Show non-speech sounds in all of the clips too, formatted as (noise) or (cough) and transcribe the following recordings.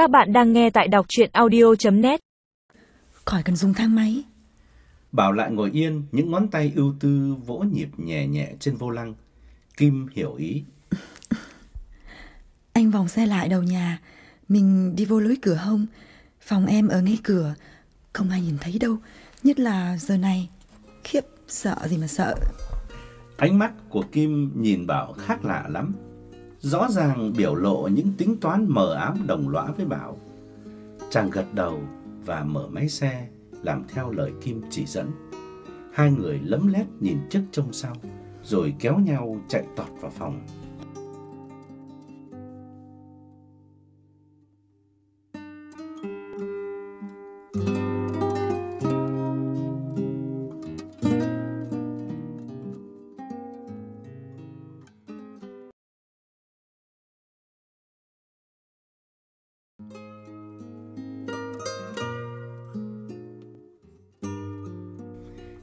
Các bạn đang nghe tại đọc chuyện audio.net Khỏi cần dùng thang máy. Bảo lại ngồi yên, những ngón tay ưu tư vỗ nhịp nhẹ nhẹ trên vô lăng. Kim hiểu ý. (laughs) Anh vòng xe lại đầu nhà, mình đi vô lối cửa hông. Phòng em ở ngay cửa, không ai nhìn thấy đâu, nhất là giờ này. Khiếp, sợ gì mà sợ. Ánh mắt của Kim nhìn Bảo khác lạ lắm. Rõ ràng biểu lộ những tính toán mờ ám đồng lõa với Bảo. Chàng gật đầu và mở máy xe làm theo lời Kim chỉ dẫn. Hai người lấm lét nhìn trước trông sau, rồi kéo nhau chạy tọt vào phòng.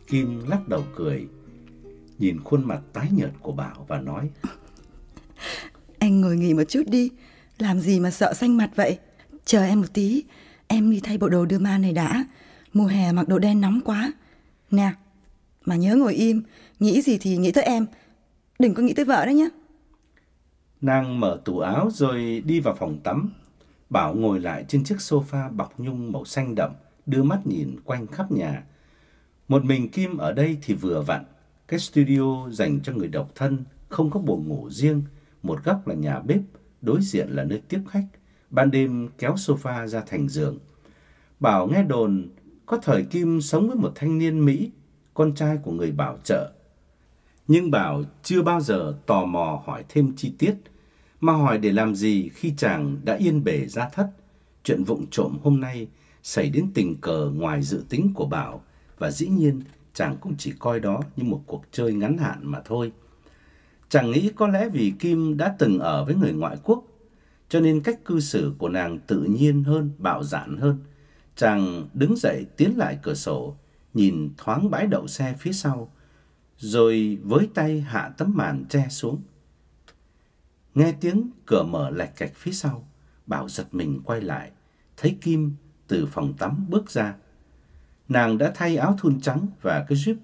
Kim lắc đầu cười, nhìn khuôn mặt tái nhợt của Bảo và nói Anh ngồi nghỉ một chút đi, làm gì mà sợ xanh mặt vậy? Chờ em một tí, em đi thay bộ đồ đưa ma này đã. Mùa hè mặc đồ đen nóng quá. Nè, mà nhớ ngồi im, nghĩ gì thì nghĩ tới em. Đừng có nghĩ tới vợ đấy nhé. Nàng mở tủ áo rồi đi vào phòng tắm. Bảo ngồi lại trên chiếc sofa bọc nhung màu xanh đậm, đưa mắt nhìn quanh khắp nhà. Một mình Kim ở đây thì vừa vặn. Cái studio dành cho người độc thân, không có buồng ngủ riêng. Một góc là nhà bếp, đối diện là nơi tiếp khách. Ban đêm kéo sofa ra thành giường. Bảo nghe đồn có thời Kim sống với một thanh niên Mỹ, con trai của người bảo trợ. Nhưng Bảo chưa bao giờ tò mò hỏi thêm chi tiết, mà hỏi để làm gì khi chàng đã yên bề ra thất. Chuyện vụng trộm hôm nay xảy đến tình cờ ngoài dự tính của Bảo và dĩ nhiên chàng cũng chỉ coi đó như một cuộc chơi ngắn hạn mà thôi. Chàng nghĩ có lẽ vì Kim đã từng ở với người ngoại quốc, cho nên cách cư xử của nàng tự nhiên hơn, bạo dạn hơn. Chàng đứng dậy tiến lại cửa sổ, nhìn thoáng bãi đậu xe phía sau, rồi với tay hạ tấm màn che xuống. Nghe tiếng cửa mở lạch cạch phía sau, Bảo giật mình quay lại, thấy Kim từ phòng tắm bước ra. Nàng đã thay áo thun trắng và cái zip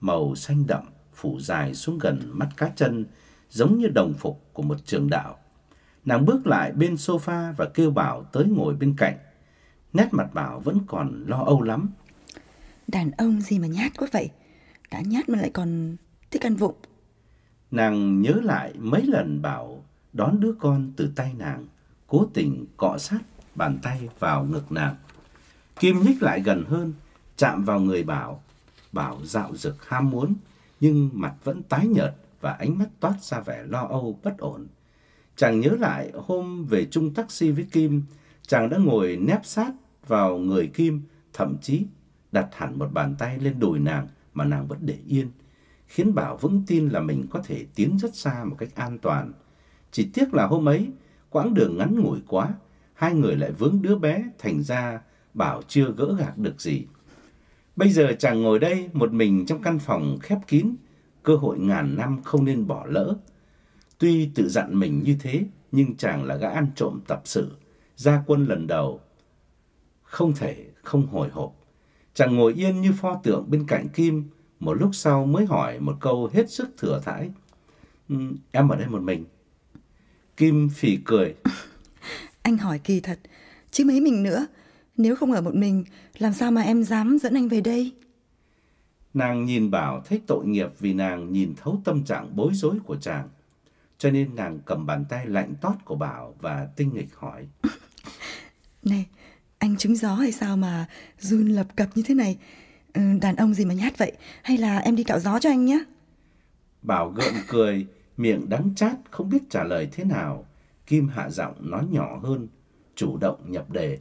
màu xanh đậm phủ dài xuống gần mắt cá chân, giống như đồng phục của một trường đạo. Nàng bước lại bên sofa và kêu Bảo tới ngồi bên cạnh. Nét mặt Bảo vẫn còn lo âu lắm. Đàn ông gì mà nhát quá vậy? Đã nhát mà lại còn thích ăn vụng. Nàng nhớ lại mấy lần Bảo đón đứa con từ tay nàng, cố tình cọ sát bàn tay vào ngực nàng. Kim nhích lại gần hơn, chạm vào người Bảo. Bảo dạo dực ham muốn, nhưng mặt vẫn tái nhợt và ánh mắt toát ra vẻ lo âu bất ổn. Chàng nhớ lại hôm về chung taxi với Kim, chàng đã ngồi nép sát vào người Kim, thậm chí đặt hẳn một bàn tay lên đùi nàng mà nàng vẫn để yên, khiến Bảo vững tin là mình có thể tiến rất xa một cách an toàn. Chỉ tiếc là hôm ấy, quãng đường ngắn ngủi quá, hai người lại vướng đứa bé, thành ra Bảo chưa gỡ gạc được gì. Bây giờ chàng ngồi đây một mình trong căn phòng khép kín, cơ hội ngàn năm không nên bỏ lỡ. Tuy tự dặn mình như thế, nhưng chàng là gã ăn trộm tập sự, ra quân lần đầu. Không thể không hồi hộp. Chàng ngồi yên như pho tượng bên cạnh Kim, một lúc sau mới hỏi một câu hết sức thừa thãi. Ừ, em ở đây một mình. Kim phì cười. (laughs) Anh hỏi kỳ thật, chứ mấy mình nữa. Nếu không ở một mình, làm sao mà em dám dẫn anh về đây? Nàng nhìn Bảo thấy tội nghiệp vì nàng nhìn thấu tâm trạng bối rối của chàng. Cho nên nàng cầm bàn tay lạnh toát của Bảo và tinh nghịch hỏi. (laughs) Này, anh trúng gió hay sao mà run lập cập như thế này? Ừ, đàn ông gì mà nhát vậy? Hay là em đi cạo gió cho anh nhé? Bảo gợn cười, miệng đắng chát không biết trả lời thế nào. Kim hạ giọng nói nhỏ hơn, chủ động nhập đề.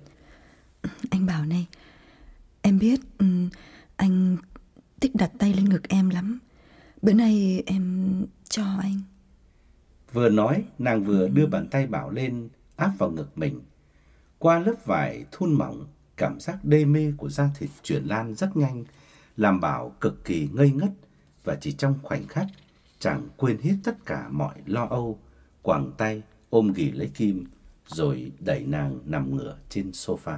Anh bảo này, em biết ừ, anh thích đặt tay lên ngực em lắm. Bữa nay em cho anh. Vừa nói, nàng vừa đưa bàn tay Bảo lên áp vào ngực mình. Qua lớp vải thun mỏng, cảm giác đê mê của da thịt chuyển lan rất nhanh, làm Bảo cực kỳ ngây ngất và chỉ trong khoảnh khắc chàng quên hết tất cả mọi lo âu, quàng tay ôm ghì lấy Kim rồi đẩy nàng nằm ngửa trên sofa.